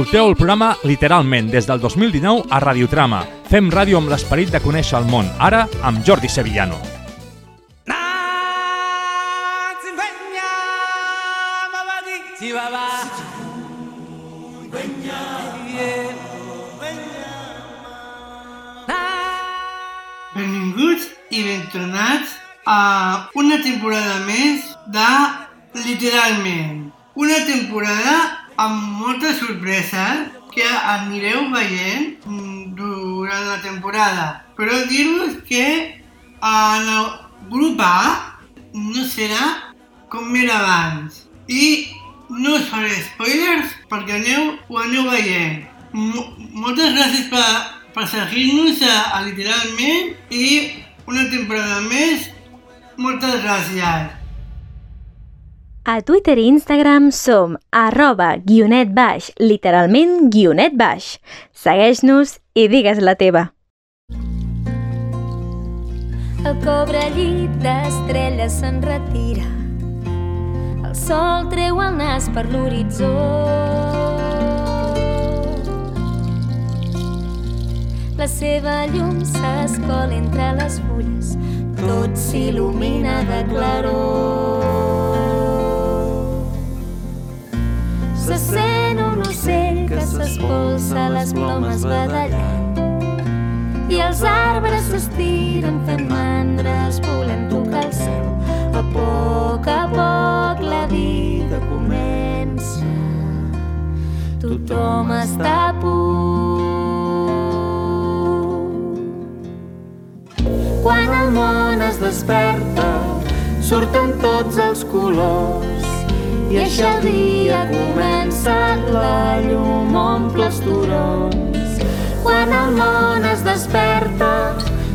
Escolteu el programa literalment des del 2019 a Radiotrama. Fem ràdio amb l'esperit de conèixer el món, ara amb Jordi Sevillano. Benvinguts i ben tornats a una temporada més de Literalment. Una temporada amb moltes sorpreses que anireu veient durant la temporada. Però dir-vos que en el grup A no serà com era abans. I no us faré spoilers perquè aneu, ho aneu veient. Moltes gràcies per, per seguir-nos a, a Literalment i una temporada més. Moltes gràcies. A Twitter i Instagram som arroba guionet baix, literalment guionet baix. Segueix-nos i digues la teva. El cobre llit d'estrelles se'n retira. El sol treu el nas per l'horitzó. La seva llum s'escola entre les fulles, tot s'il·lumina de claror. Se sent un ocell que s'espolsa les plomes badallant i els arbres s'estiren fent mandres volent tocar el cel. A poc a poc la vida comença. Tothom està a punt. Quan el món es desperta, surten tots els colors i així el dia comença, la llum omple els turons. Quan el món es desperta,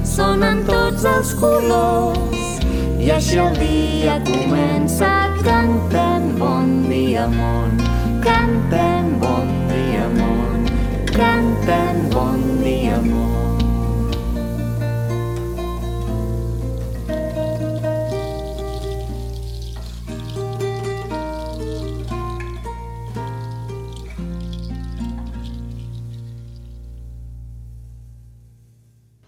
sonen tots els colors i així el dia comença. Cantem bon dia món, cantem bon dia món, cantem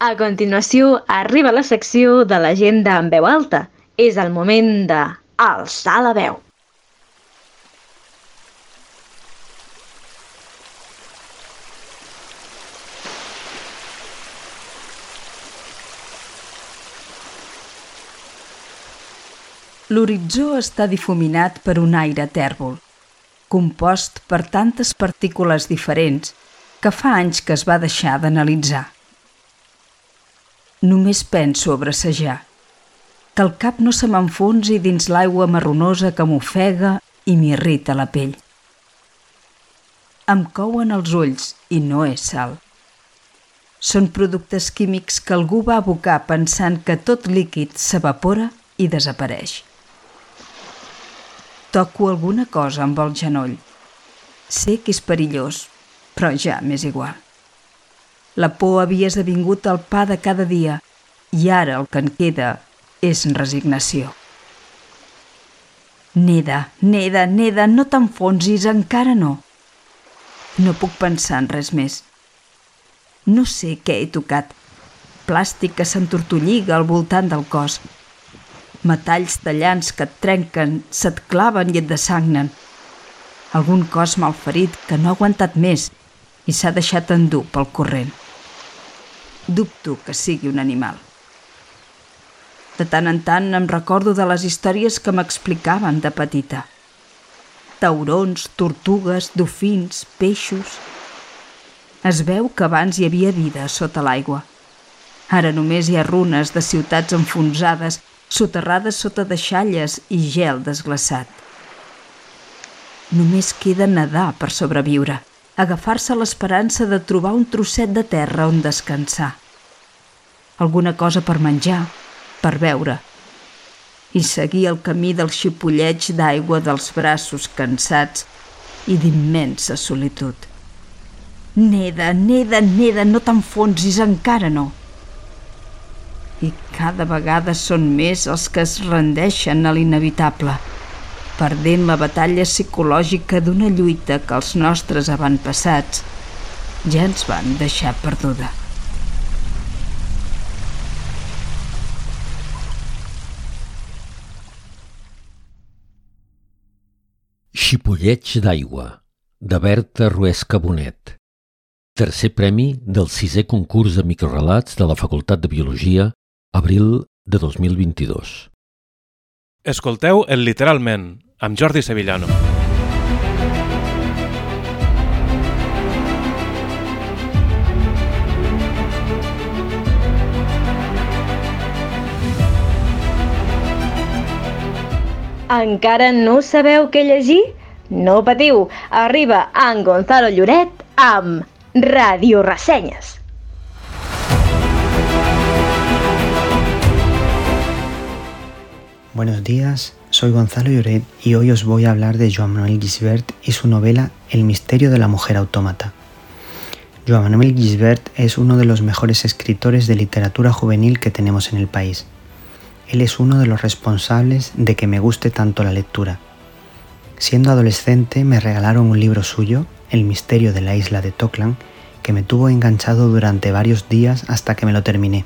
A continuació, arriba la secció de l'agenda en veu alta. És el moment de alçar la veu. L'horitzó està difuminat per un aire tèrbol, compost per tantes partícules diferents que fa anys que es va deixar d'analitzar. Només penso a bracejar, que el cap no se m'enfonsi dins l'aigua marronosa que m'ofega i m'irrita la pell. Em couen els ulls i no és sal. Són productes químics que algú va abocar pensant que tot líquid s'evapora i desapareix. Toco alguna cosa amb el genoll. Sé que és perillós, però ja m'és igual. La por havia esdevingut el pa de cada dia i ara el que en queda és resignació. Neda, Neda, Neda, no t'enfonsis, encara no. No puc pensar en res més. No sé què he tocat. Plàstic que s'entortolliga al voltant del cos. Metalls tallants que et trenquen, se't claven i et dessagnen. Algun cos malferit que no ha aguantat més i s'ha deixat endur pel corrent. Dubto que sigui un animal. De tant en tant em recordo de les històries que m'explicaven de petita. Taurons, tortugues, dofins, peixos... Es veu que abans hi havia vida sota l'aigua. Ara només hi ha runes de ciutats enfonsades, soterrades sota deixalles i gel desglaçat. Només queda nedar per sobreviure, agafar-se l'esperança de trobar un trosset de terra on descansar. Alguna cosa per menjar, per beure, i seguir el camí del xipolleig d'aigua dels braços cansats i d'immensa solitud. Neda, neda, neda, no t'enfonsis, encara no. I cada vegada són més els que es rendeixen a l'inevitable. Perdent la batalla psicològica d'una lluita que els nostres avantpassats ja ens van deixar perduda. Xipolleig d'aigua, de Berta Ruesca Bonet. Tercer premi del sisè concurs de microrelats de la Facultat de Biologia, abril de 2022. Escolteu el Literalment, amb Jordi Sevillano. Encara no sabeu què llegir? No patiu, arriba en Gonzalo Lloret amb Radio Ressenyes. Buenos días, soy Gonzalo Lloret y hoy os voy a hablar de Joan Manuel Gisbert y su novela El misterio de la mujer autómata. Joan Manuel Gisbert es uno de los mejores escritores de literatura juvenil que tenemos en el país. Él es uno de los responsables de que me guste tanto la lectura. Siendo adolescente me regalaron un libro suyo, El misterio de la isla de Toklan, que me tuvo enganchado durante varios días hasta que me lo terminé.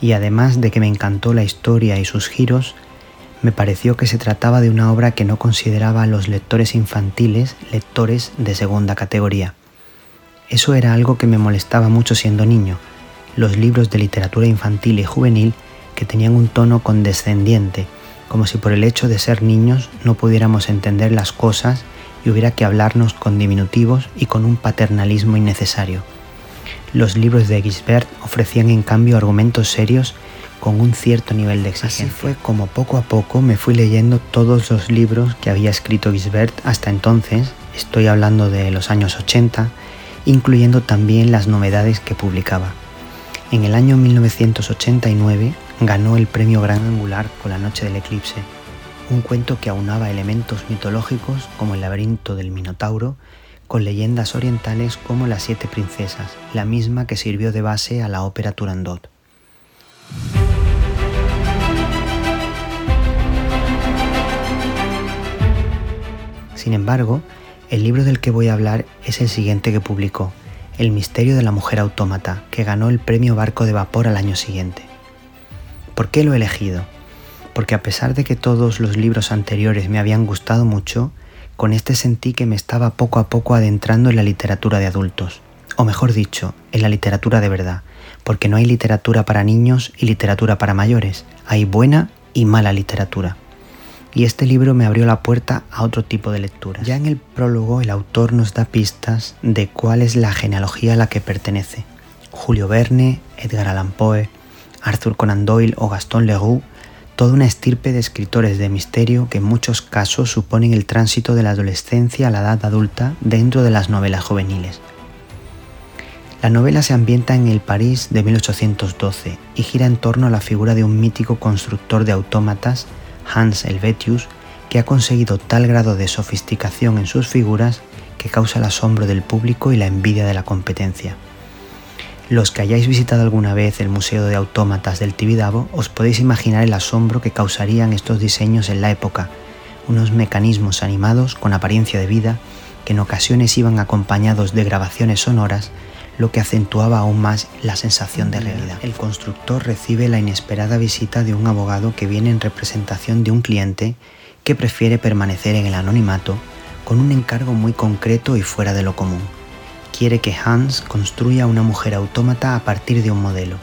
Y además de que me encantó la historia y sus giros, me pareció que se trataba de una obra que no consideraba a los lectores infantiles lectores de segunda categoría. Eso era algo que me molestaba mucho siendo niño. Los libros de literatura infantil y juvenil que tenían un tono condescendiente, como si por el hecho de ser niños no pudiéramos entender las cosas y hubiera que hablarnos con diminutivos y con un paternalismo innecesario. Los libros de Gisbert ofrecían en cambio argumentos serios con un cierto nivel de exigencia. Así fue como poco a poco me fui leyendo todos los libros que había escrito Gisbert hasta entonces, estoy hablando de los años 80, incluyendo también las novedades que publicaba. En el año 1989 ganó el premio Gran Angular con La Noche del Eclipse, un cuento que aunaba elementos mitológicos como el laberinto del Minotauro con leyendas orientales como Las Siete Princesas, la misma que sirvió de base a la ópera Turandot. Sin embargo, el libro del que voy a hablar es el siguiente que publicó, El misterio de la mujer autómata, que ganó el premio Barco de Vapor al año siguiente. ¿Por qué lo he elegido? Porque a pesar de que todos los libros anteriores me habían gustado mucho, con este sentí que me estaba poco a poco adentrando en la literatura de adultos, o mejor dicho, en la literatura de verdad, porque no hay literatura para niños y literatura para mayores, hay buena y mala literatura y este libro me abrió la puerta a otro tipo de lectura. Ya en el prólogo el autor nos da pistas de cuál es la genealogía a la que pertenece. Julio Verne, Edgar Allan Poe, Arthur Conan Doyle o Gaston Leroux, toda una estirpe de escritores de misterio que en muchos casos suponen el tránsito de la adolescencia a la edad adulta dentro de las novelas juveniles. La novela se ambienta en el París de 1812 y gira en torno a la figura de un mítico constructor de autómatas Hans Helvetius, que ha conseguido tal grado de sofisticación en sus figuras que causa el asombro del público y la envidia de la competencia. Los que hayáis visitado alguna vez el Museo de Autómatas del Tibidabo os podéis imaginar el asombro que causarían estos diseños en la época, unos mecanismos animados con apariencia de vida que en ocasiones iban acompañados de grabaciones sonoras lo que acentuaba aún más la sensación de realidad. El constructor recibe la inesperada visita de un abogado que viene en representación de un cliente que prefiere permanecer en el anonimato con un encargo muy concreto y fuera de lo común. Quiere que Hans construya una mujer autómata a partir de un modelo.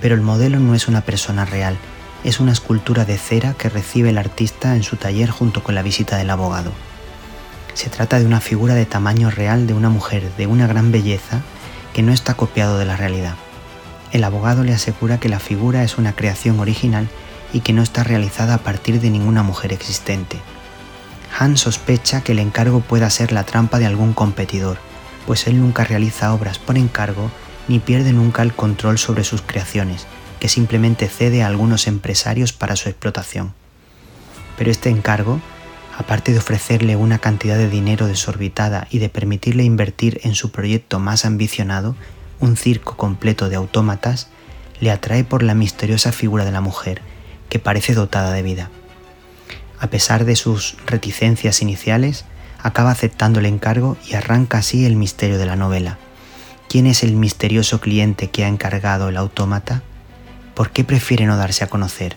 Pero el modelo no es una persona real, es una escultura de cera que recibe el artista en su taller junto con la visita del abogado. Se trata de una figura de tamaño real de una mujer de una gran belleza que no está copiado de la realidad. El abogado le asegura que la figura es una creación original y que no está realizada a partir de ninguna mujer existente. Han sospecha que el encargo pueda ser la trampa de algún competidor, pues él nunca realiza obras por encargo ni pierde nunca el control sobre sus creaciones, que simplemente cede a algunos empresarios para su explotación. Pero este encargo aparte de ofrecerle una cantidad de dinero desorbitada y de permitirle invertir en su proyecto más ambicionado, un circo completo de autómatas, le atrae por la misteriosa figura de la mujer, que parece dotada de vida. A pesar de sus reticencias iniciales, acaba aceptando el encargo y arranca así el misterio de la novela. ¿Quién es el misterioso cliente que ha encargado el autómata? ¿Por qué prefiere no darse a conocer?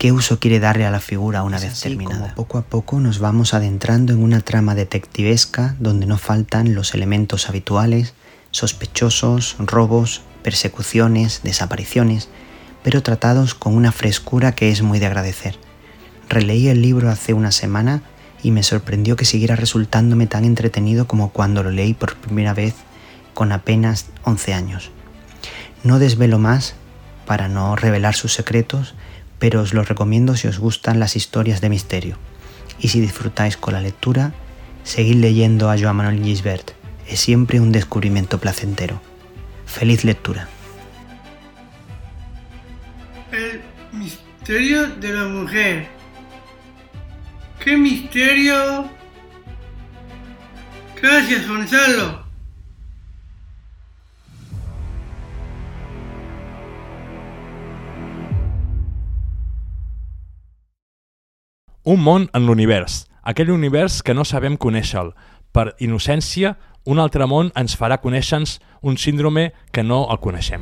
¿Qué uso quiere darle a la figura una vez terminada? poco a poco nos vamos adentrando en una trama detectivesca donde no faltan los elementos habituales, sospechosos, robos, persecuciones, desapariciones, pero tratados con una frescura que es muy de agradecer. Releí el libro hace una semana y me sorprendió que siguiera resultándome tan entretenido como cuando lo leí por primera vez con apenas 11 años. No desvelo más para no revelar sus secretos, pero os lo recomiendo si os gustan las historias de misterio. Y si disfrutáis con la lectura, seguid leyendo a Joan Manuel Gisbert. Es siempre un descubrimiento placentero. Feliz lectura. El misterio de la mujer. ¡Qué misterio! Gracias, Gonzalo. Un món en l'univers, aquell univers que no sabem conèixer-lo. Per innocència, un altre món ens farà conèixer-nos un síndrome que no el coneixem.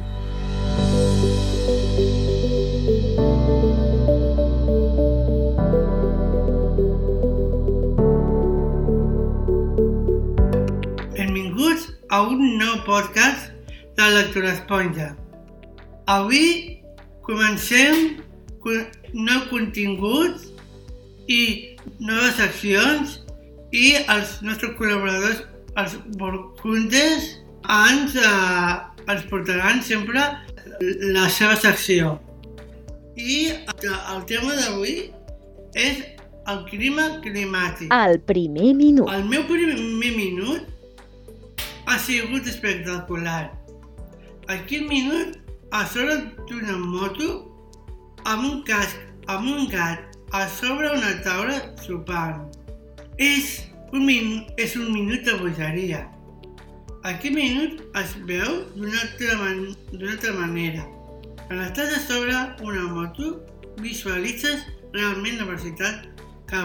Benvinguts a un nou podcast de Lectura Esponja. Avui comencem nou continguts i noves seccions i els nostres col·laboradors, els Borcundes, ens, eh, ens portaran sempre la seva secció. I el tema d'avui és el clima climàtic. El primer minut. El meu primer minut ha sigut espectacular. Aquell minut a sobre d'una moto amb un casc, amb un gat, a sobre una taula sopant. És un, min és un minut de bogeria. Aquest minut es veu d'una altra, man altra manera. Quan estàs a sobre una moto, visualitzes realment la velocitat que,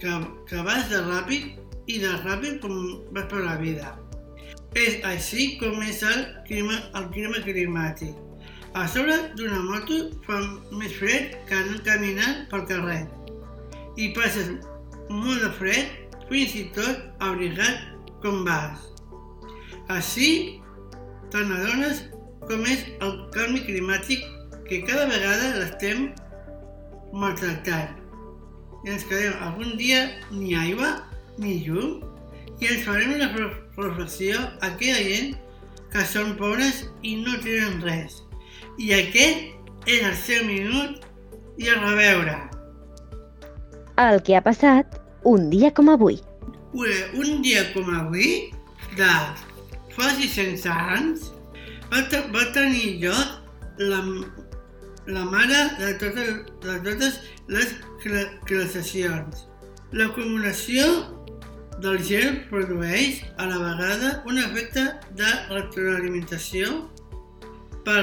que, que vas de ràpid i de ràpid com vas per la vida. És així com és el clima, el clima climàtic. A sobre d'una moto fa més fred que no caminant pel carrer. I passes molt de fred, fins i tot abrigat com vas. Així te n'adones com és el canvi climàtic que cada vegada l'estem maltractant. I ens quedem algun dia ni aigua ni llum i ens farem una reflexió a aquella gent que són pobres i no tenen res. I aquest és el seu minut i a reveure. El que ha passat un dia com avui. Un dia com avui, de fa 600 anys, va, te va tenir lloc la, la mare de totes, de totes les glaciacions. L'acumulació del gel produeix a la vegada un efecte de retroalimentació per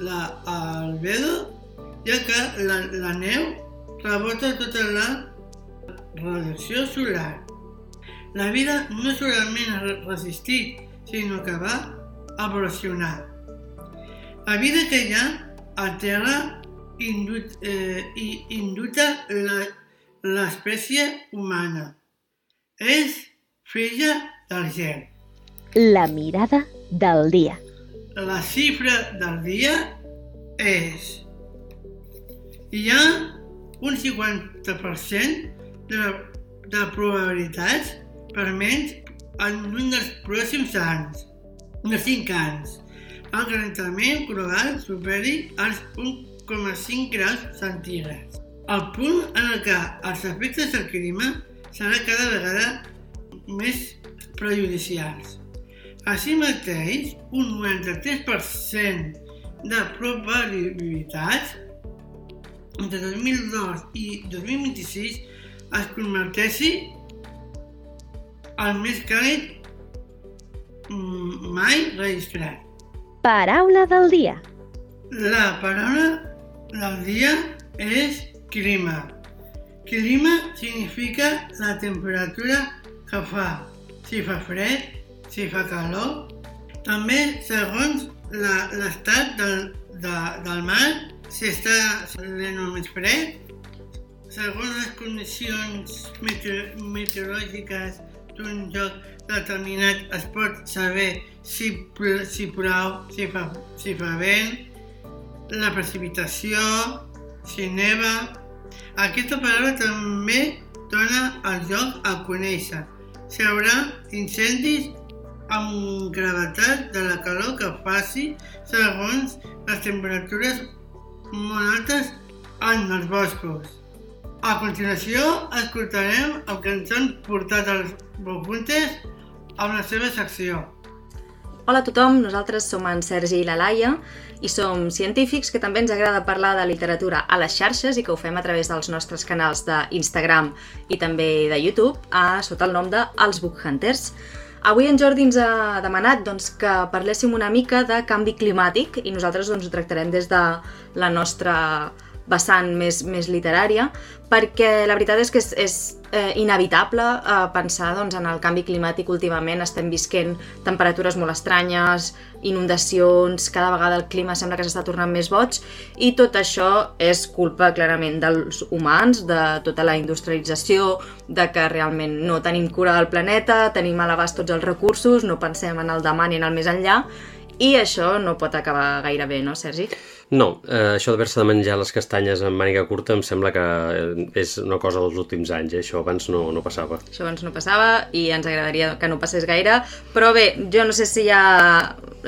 l'albedo, ja que la, la neu rebota tota la radiació solar. La vida no solament ha resistit, sinó que va evolucionar. La vida que hi ha a Terra indut, eh, induta l'espècie humana. És filla del gel. La mirada del dia. La xifra del dia és... Hi ha un 50% de, de probabilitats per menys en un dels pròxims anys, de 5 anys. El calentament global superi els 1,5 graus centígrads. El punt en el que els efectes del clima serà cada vegada més prejudicials. Així mateix, un 93% de probabilitats entre 2002 i 2026 es converteixi al més càlid mai registrat. Paraula del dia. La paraula del dia és clima. Clima significa la temperatura que fa, si fa fred, si fa calor. També segons l'estat del, de, del mar, si està més fred, segons les condicions meteor meteorològiques d'un lloc determinat es pot saber si, si plou, si fa, si fa vent, la precipitació, si neva. Aquesta paraula també dona el lloc a conèixer. Si hi haurà incendis amb gravetat de la calor que faci segons les temperatures molt altes en els boscos. A continuació, escoltarem el cançó portat als Bopuntes amb la seva secció. Hola a tothom, nosaltres som en Sergi i la Laia i som científics que també ens agrada parlar de literatura a les xarxes i que ho fem a través dels nostres canals d'Instagram i també de YouTube a, sota el nom de Els Book Hunters. Avui en Jordi ens ha demanat doncs, que parléssim una mica de canvi climàtic i nosaltres doncs, ho tractarem des de la nostra vessant més, més literària, perquè la veritat és que és, és eh, inevitable eh, pensar doncs, en el canvi climàtic últimament. Estem visquent temperatures molt estranyes, inundacions, cada vegada el clima sembla que s'està tornant més boig i tot això és culpa clarament dels humans, de tota la industrialització, de que realment no tenim cura del planeta, tenim a l'abast tots els recursos, no pensem en el demà ni en el més enllà i això no pot acabar gaire bé, no, Sergi? No, eh, això d'haver-se de menjar les castanyes amb màniga curta em sembla que eh, és una cosa dels últims anys, eh? això abans no, no passava. Això abans no passava i ens agradaria que no passés gaire, però bé, jo no sé si ja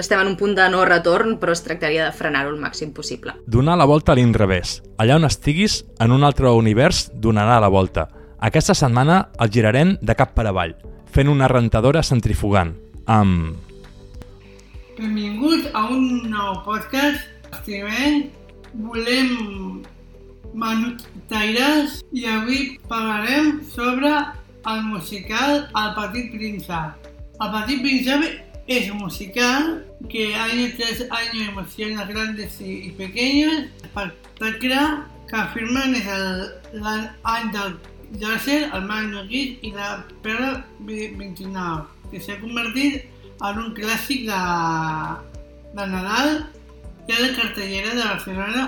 estem en un punt de no retorn, però es tractaria de frenar-ho el màxim possible. Donar la volta a l'inrevés. Allà on estiguis, en un altre univers, donarà la volta. Aquesta setmana el girarem de cap per avall, fent una rentadora centrifugant, amb... Benvinguts a un nou podcast. Estimem, volem manutaires i avui parlarem sobre el musical El Petit Príncep. El Petit Príncep es un musical que hay tres años emociones grandes y pequeñas. Espectacle que afirmen és l'any del Yasser, el Magno Guit i la Perla 29, que s'ha convertit en un clàssic de, de Nadal i a la cartellera de Barcelona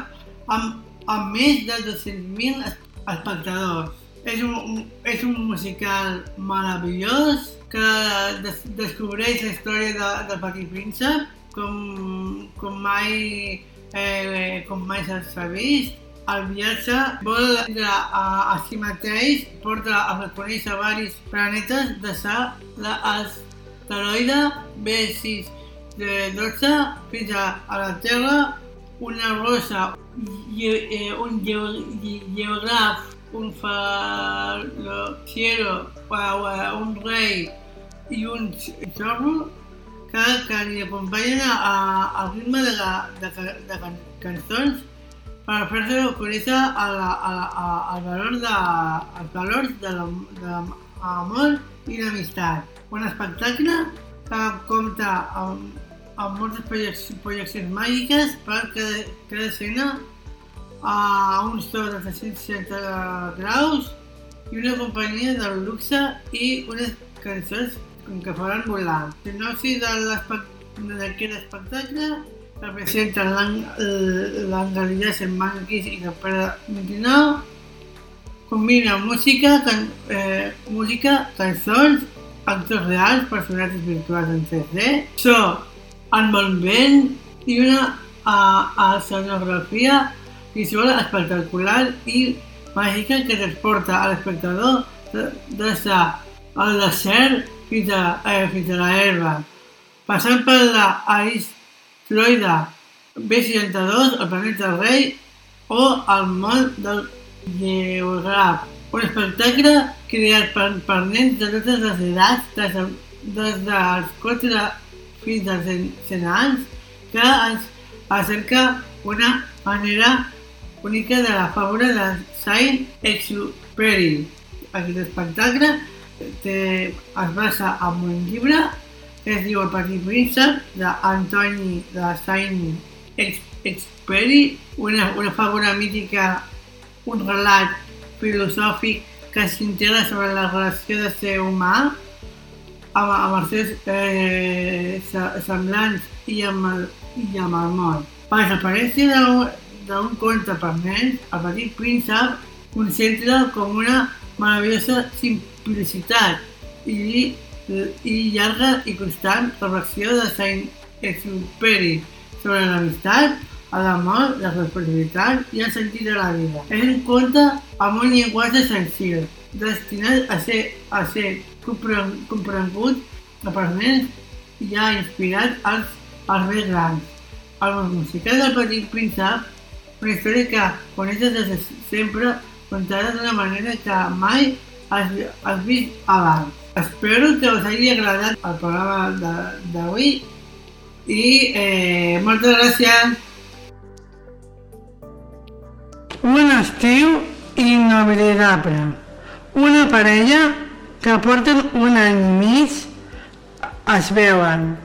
amb, amb més de 200.000 es- espectadors. És un, és un musical meravellós que des, descobreix la història de, del Petit Príncep com, com mai, eh, com mai s'ha vist. El viatge vol a, a, a si mateix, porta a conèixer diversos planetes de sa l'asteroide B6 de 12 fins a, a la Terra, una rosa, ge, eh, un geo, ge, geògraf, un falociero, un rei i un xorro que, que li acompanyen a, a, al ritme de, la, de, de can, cançons per fer-se conèixer a la, a, la, a, el valor de, els valors de l'amor i l'amistat. Un espectacle que compta amb, amb moltes projeccions, màgiques per cada, cada escena a un so de 360 graus i una companyia del luxe i unes cançons que faran volar. Si no si de l'espec- d'aquest espectacle representa l'engalidesa en manquis i la pera 29 combina música, can, eh, música, cançons, actors reals, personatges virtuals en 3D, so amb bon vent i una a, a escenografia visual espectacular i màgica que transporta a l'espectador de- des del desert fins a, eh, fins a l'herba, passant per la asteroide B62, el planeta rei o el món del geògraf. Un espectacle creat per, per nens de totes les edats, des, de- des dels 4 fins als 100 anys, que ens acerca una manera única de la figura de Saint-Exupéry. Aquest espectacle té, es basa en un llibre que es diu El petit príncep d'Antoni de Saint-Exupéry, una, una figura mítica, un relat filosòfic que s'integra sobre la relació de ser humà amb, amb els seus eh, semblants i amb el, i amb el món. Per l'aparència d'un conte per nens, el petit príncep concentra com una meravellosa simplicitat i, i llarga i constant reflexió de Saint-Exupéry sobre l'amistat, l'amor, la responsabilitat i el sentit de la vida. És un conte amb un llenguatge senzill, destinat a ser, a ser comprengut per nens i ha inspirat els, els més grans. El musical del Petit Príncep, una història que coneixes des de sempre, contada d'una manera que mai has, has vist abans. Espero que us hagi agradat el programa d'avui i eh, moltes gràcies. Un estiu inoblidable. Una parella que porten un any mig es veuen.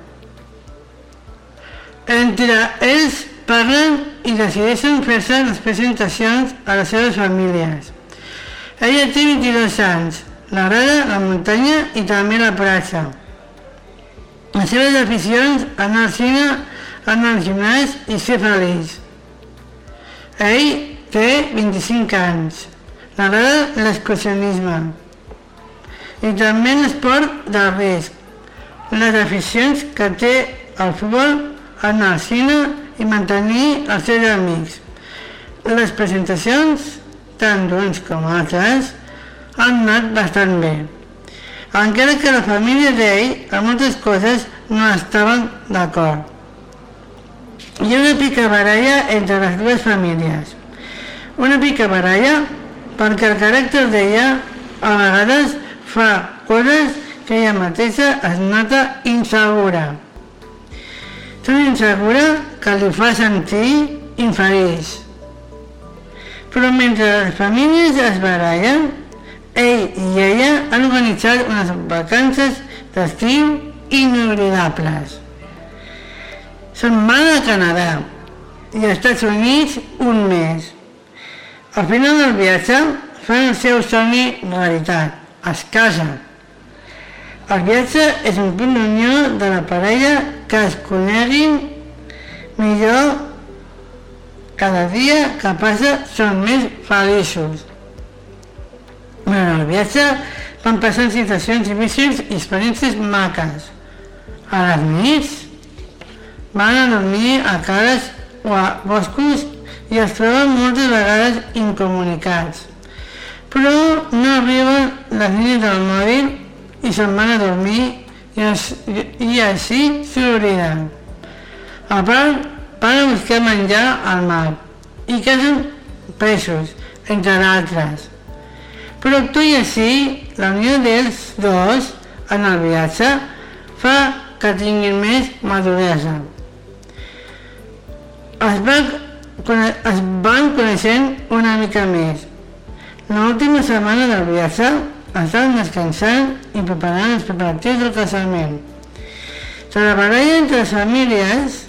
Entre ells parlen i decideixen fer-se les presentacions a les seves famílies. Ella té 22 anys, l'agrada la muntanya i també la platja. Les seves aficions, anar al cine, anar al gimnàs i ser feliç. Ell té 25 anys, l'agrada l'excursionisme i també l'esport del risc. Les aficions que té el futbol, anar al cine i mantenir els seus amics. Les presentacions, tant d'uns com altres, han anat bastant bé. Encara que la família d'ell, a moltes coses, no estaven d'acord. Hi ha una pica baralla entre les dues famílies. Una pica baralla perquè el caràcter d'ella a vegades fa coses que ella mateixa es nota insegura. Tan insegura que li fa sentir infeliç. Però mentre les famílies es barallen, ell i ella han organitzat unes vacances d'estiu inoblidables. Se'n van a Canadà i als Estats Units un mes. Al final del viatge fan el seu somni realitat es casen. El viatge és un punt d'unió de la parella que es coneguin millor cada dia que passa són més feliços. Durant el viatge van passant situacions difícils i experiències maques. A les nits van a dormir a cases o a boscos i es troben moltes vegades incomunicats però no arriben les línies del mòbil i se'n van a dormir i, es, i així s'obliden. A part, van a buscar menjar al mar i casen peixos, entre d'altres. Però tot i així, la unió dels dos en el viatge fa que tinguin més maduresa. Es van, es van coneixent una mica més L'última setmana del viatge estaven descansant i preparant els preparatius del casament. Se la baralla entre les famílies,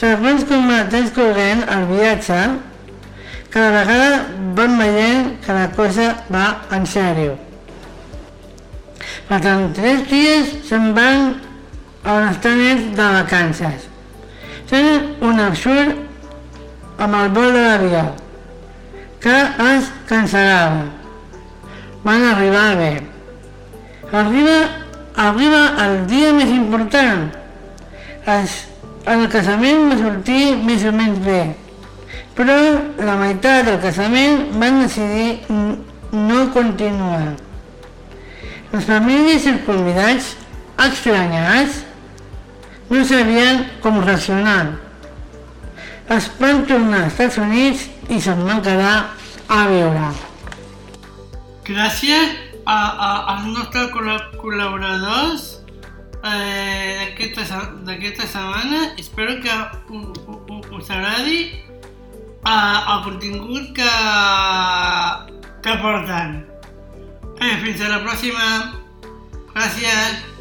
segons com la transcorrent el viatge, cada vegada van veient que la cosa va en sèrio. Per tant, tres dies se'n van on estan ells de vacances. Tenen un absurd amb el vol de l'avió que es cancel·lava. Van arribar bé. Arriba, arriba el dia més important. Es, el casament va sortir més o menys bé, però la meitat del casament van decidir no continuar. Les famílies i els convidats, estranyats, no sabien com reaccionar. Es van tornar als Estats Units i se'n van quedar a viure. Gràcies a, a, als nostres col·laboradors eh, d'aquesta setmana. Espero que us agradi eh, el contingut que, que porten. Eh, fins a la pròxima. Gràcies.